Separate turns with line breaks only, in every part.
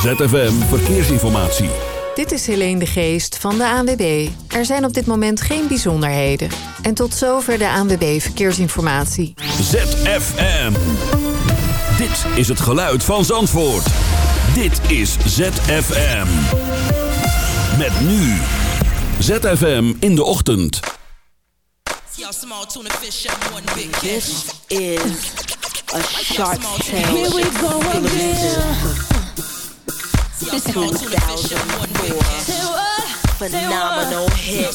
ZFM Verkeersinformatie.
Dit is Helene de Geest van de ANWB. Er zijn op dit moment geen bijzonderheden. En tot zover de ANWB Verkeersinformatie.
ZFM. Dit is het geluid van Zandvoort. Dit is ZFM. Met nu. ZFM in de ochtend.
This is a.
Here we go. This
is two thousand four. Phenomenal hit.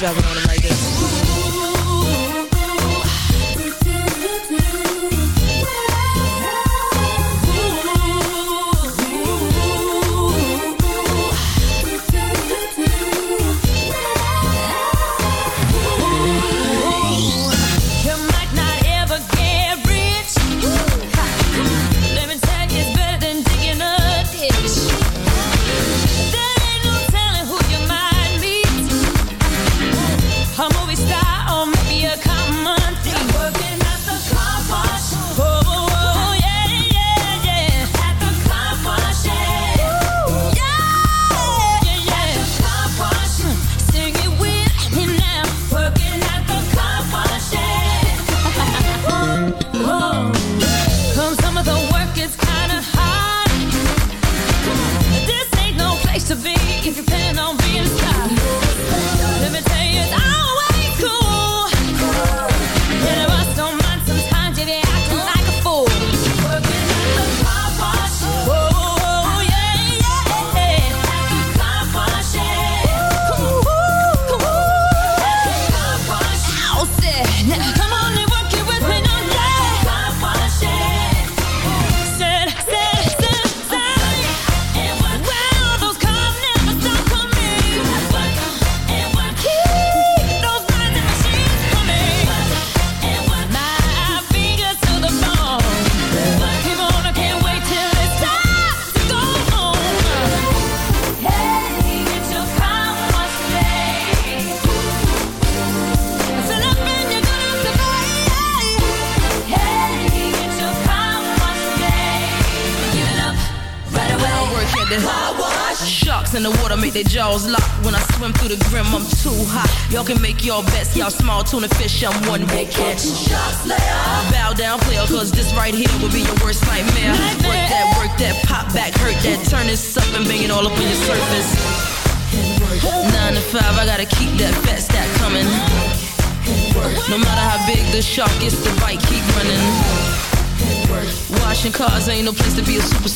Yeah.
ain't no place to be a superstar.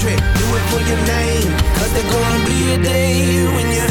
trip, do it for your
name.
Cause there gonna be a day when you're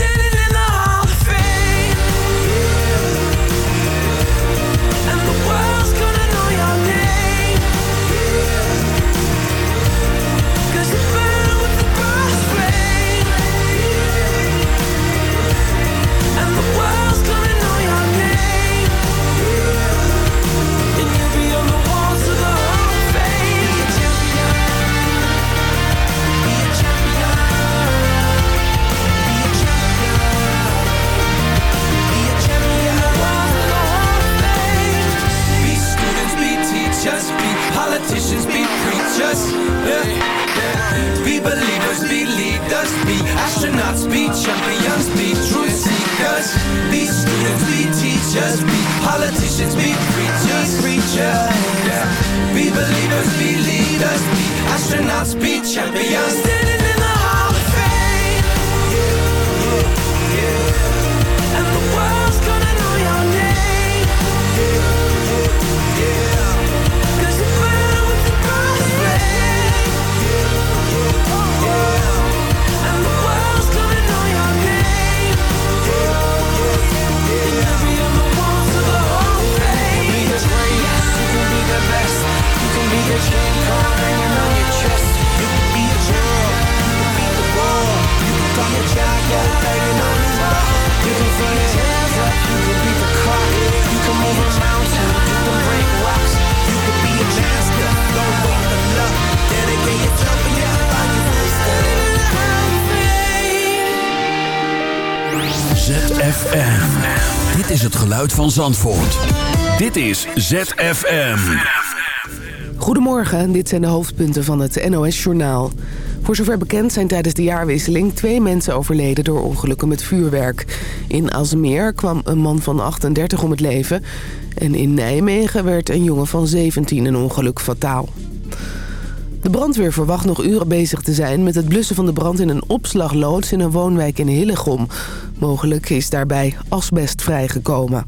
Dit is het geluid van Zandvoort. Dit is ZFM.
Goedemorgen, dit zijn de hoofdpunten van het NOS-journaal. Voor zover bekend zijn tijdens de jaarwisseling twee mensen overleden door ongelukken met vuurwerk. In Alsmeer kwam een man van 38 om het leven. En in Nijmegen werd een jongen van 17 een ongeluk fataal. De brandweer verwacht nog uren bezig te zijn met het blussen van de brand in een opslagloods in een woonwijk in Hillegom. Mogelijk is daarbij asbest vrijgekomen.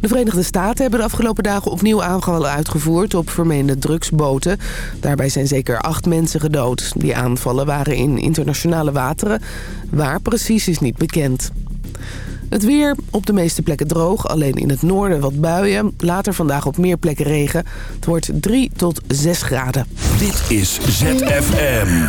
De Verenigde Staten hebben de afgelopen dagen opnieuw aanvallen uitgevoerd op vermeende drugsboten. Daarbij zijn zeker acht mensen gedood. Die aanvallen waren in internationale wateren. Waar precies is niet bekend. Het weer op de meeste plekken droog, alleen in het noorden wat buien. Later vandaag op meer plekken regen. Het wordt 3 tot 6 graden.
Dit is ZFM.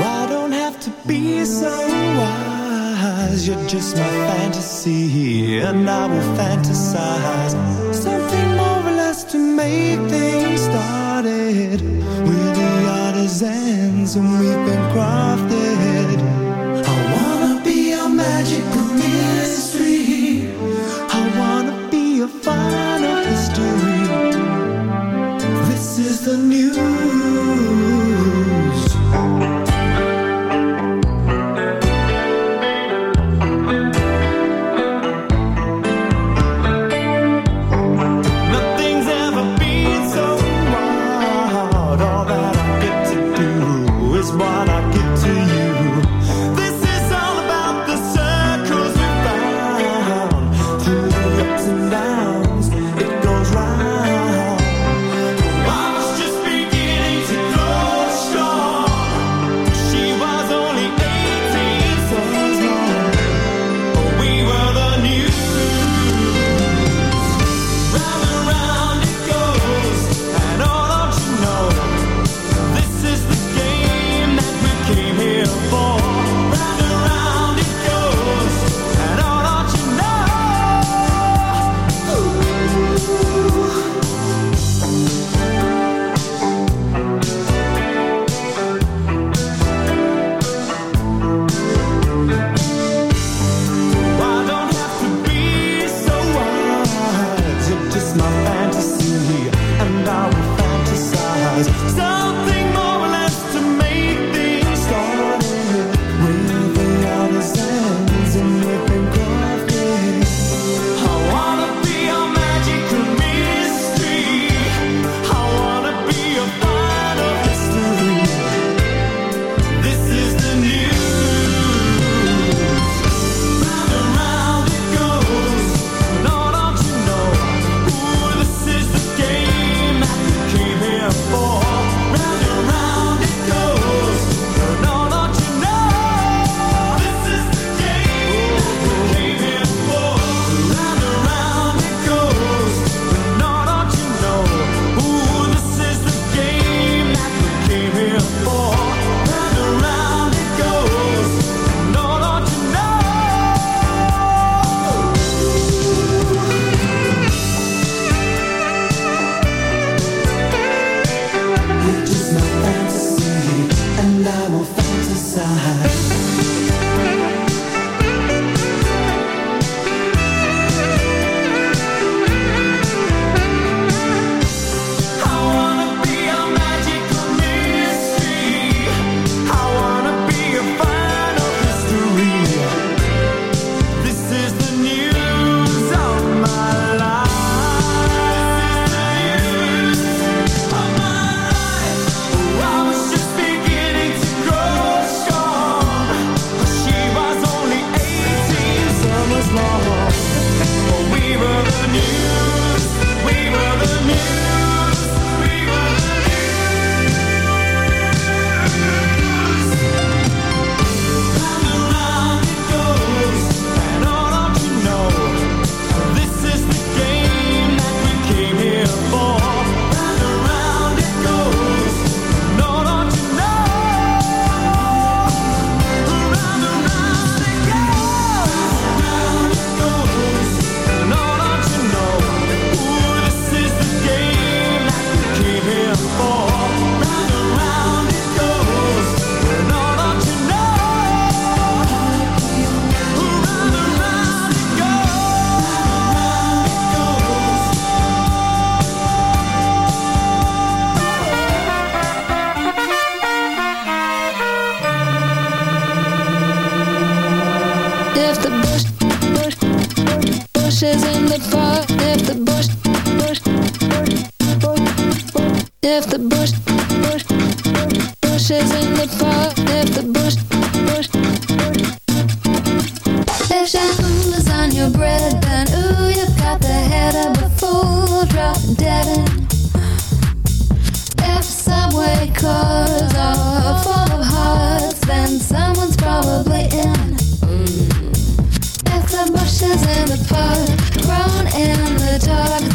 I don't have to be so wise. You're just my fantasy, and I will fantasize something to make things started. We're the artisans, and we've been crafted. I wanna be a magical mystery. I wanna be a final history. This is the news.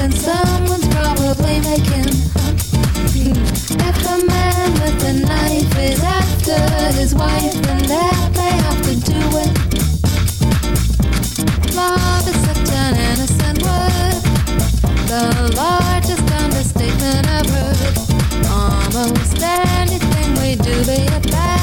and someone's probably making If the man with the knife is after his wife, then that they have to do it. Love is such an innocent word, the largest understatement I've heard. Almost anything we do, be it bad.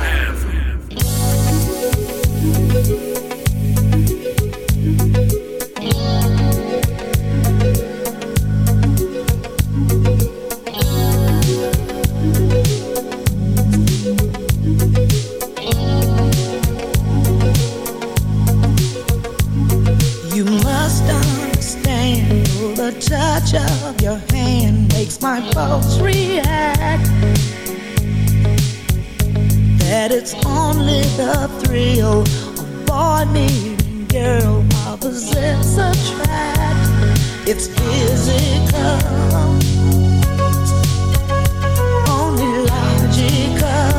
touch of your hand makes my pulse react. That it's only the thrill of boy meeting girl opposites fact. It's physical, only logical.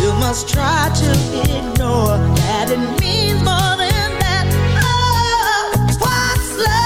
You must try to ignore that it means more love.